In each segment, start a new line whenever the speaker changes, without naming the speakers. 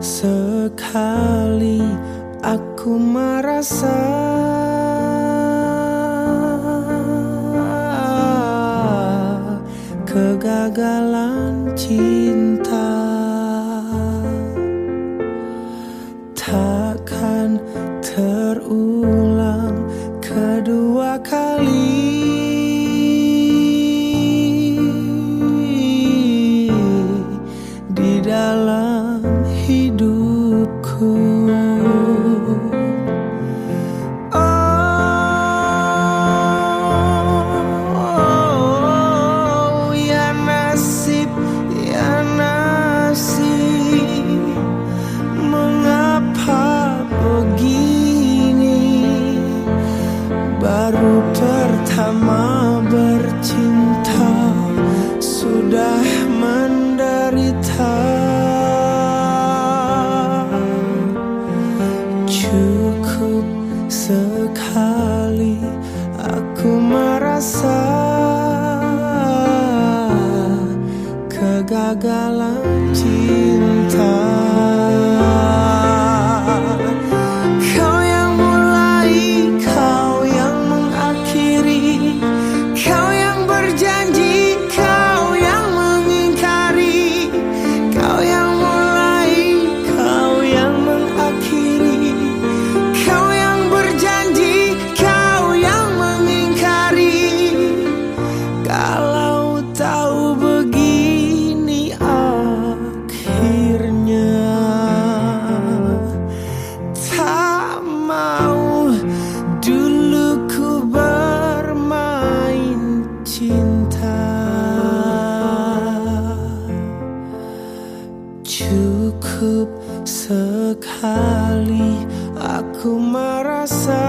Sekali aku merasa. Kegagalan cinta pertama bercinta Sudah menderita. Cukup sekali aku merasa Kegagalan cinta cukup sekali. Aku merasa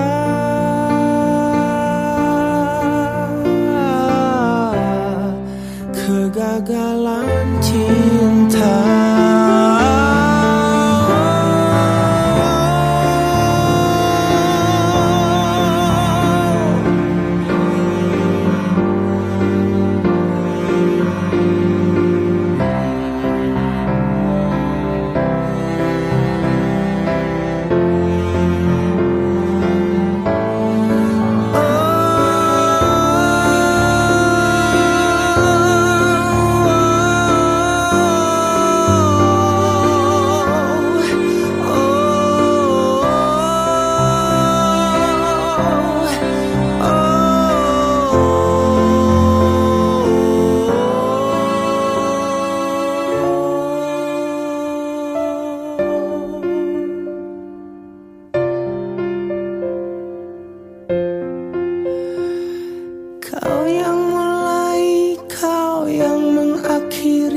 kiri